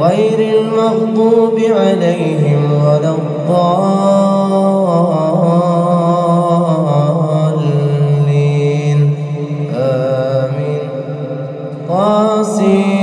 غير المغضوب عليهم ولا الضالين. آمين. قاسم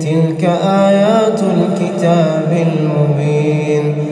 تلك آيات الكتاب المبين.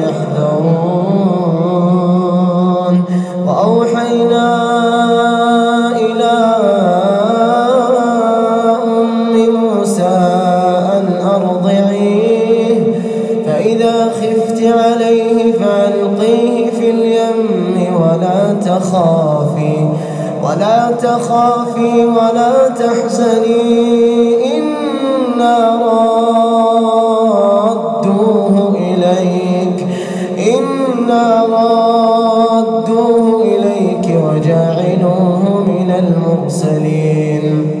فإذا خفت عليه فألقيه في اليم ولا تخافي ولا تخافي ولا تحزني إنا رادوه إليك إنا رادوه إليك وجاعلوه من المرسلين.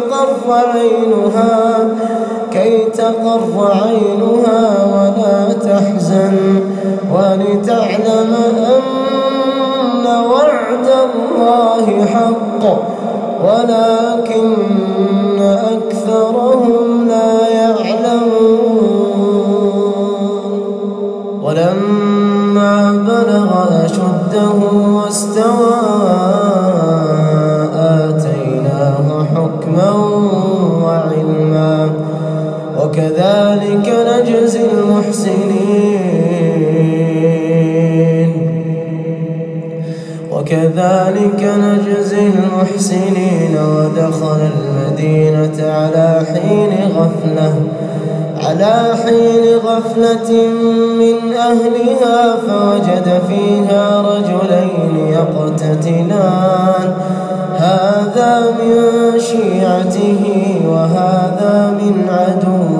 تقر عينها كي تقر عينها ولا تحزن. ولتعلم أن وعد الله حق ولكن أكثرهم لا يعلمون. ولما بلغ أشده واستوى وكذلك نجزي المحسنين. وكذلك نجزي المحسنين. ودخل المدينة على حين غفلة على حين غفلة من أهلها فوجد فيها رجلين يقتتلان. هذا من شيعته وهذا من عدوه.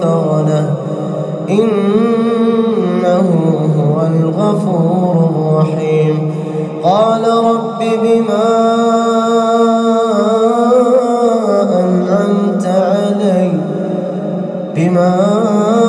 فغفر له إنه هو الغفور الرحيم. قال رب بما أنعمت علي. بما أنعمت